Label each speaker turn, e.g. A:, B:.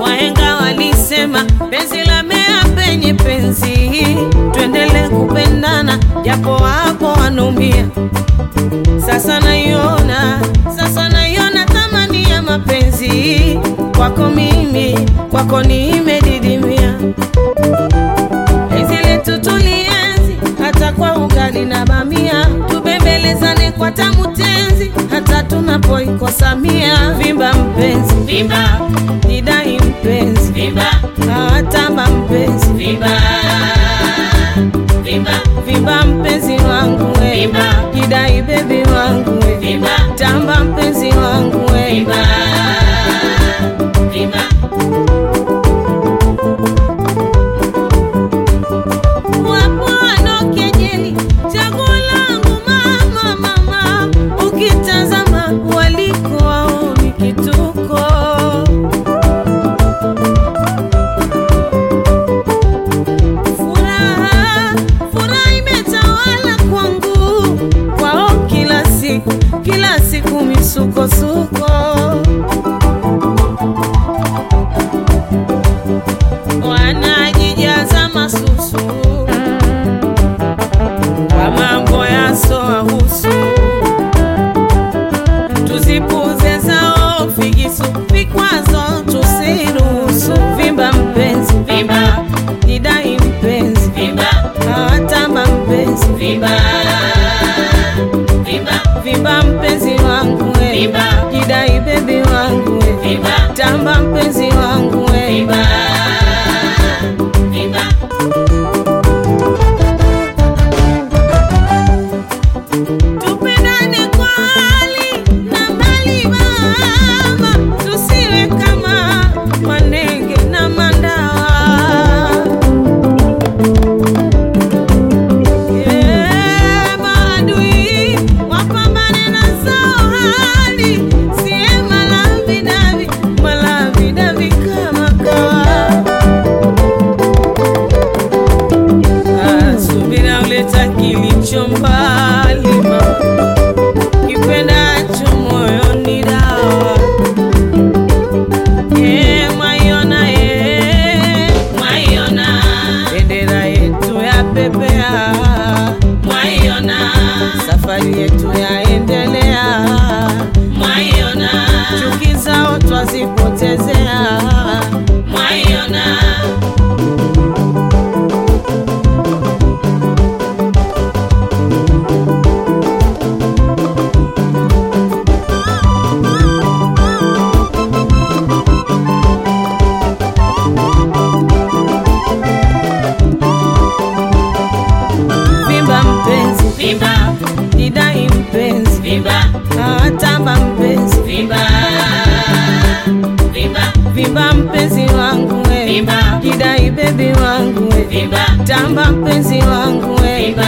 A: Wahenga walisema penzi la mea penye penzi, twendele kupendana japo wapo wanaumia. Sasa naiona, sasa naiona thamani ya mapenzi kwako, mimi kwako nimedidimia. dunia, vimba mpenzi,
B: vimba. pescoço
A: Tamba mpenzi ni chomba mpenzi wangu
B: imba,
A: kidai bebi wangu
B: imba,
A: tamba mpenzi wangu imba.